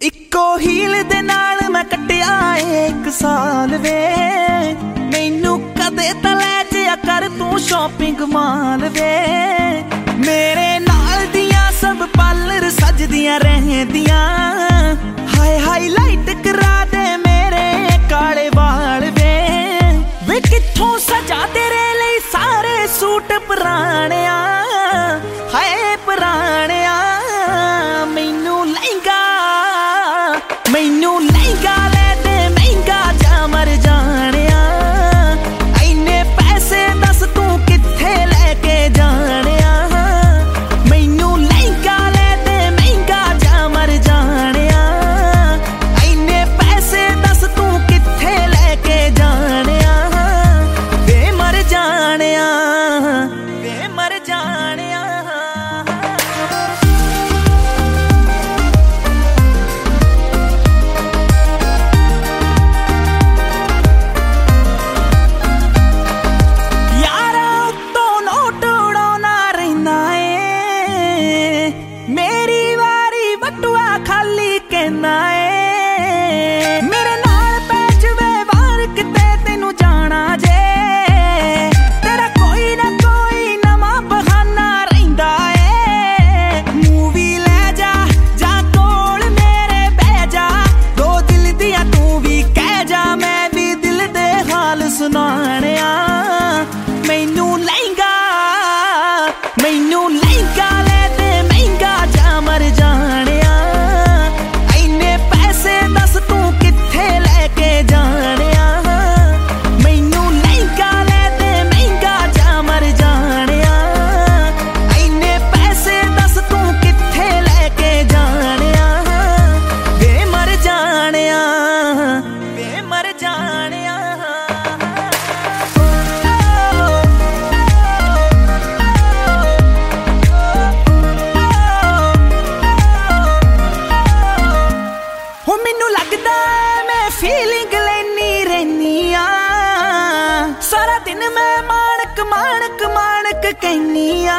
ਇੱਕੋ ਹੀਲ ਦੇ ਨਾਲ ਮੈਂ ਕੱਟਿਆ ਇੱਕ ਸਾਲ ਵੇ। ਮੈਨੂੰ ਕਦੇ ਤਾਂ ਲੈ ਜਿਆ ਕਰ ਤੂੰ ਸ਼ਾਪਿੰਗ ਮਾਲ ਵੇ। പ്രാണ que nae. ਸਾਰਾ ਦਿਨ ਮੈਂ ਮਾਣਕ ਮਾਣਕ ਮਾਣਕ ਕਹਿਨੀ ਆ।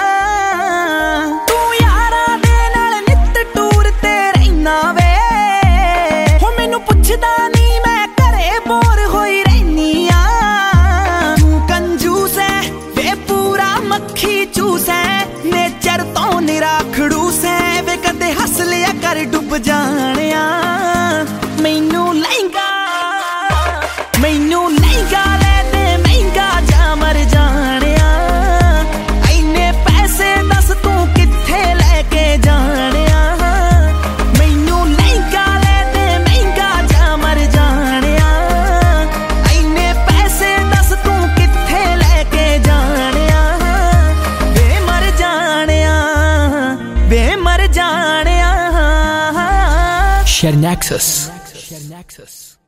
Sharing Access.